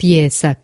pijesak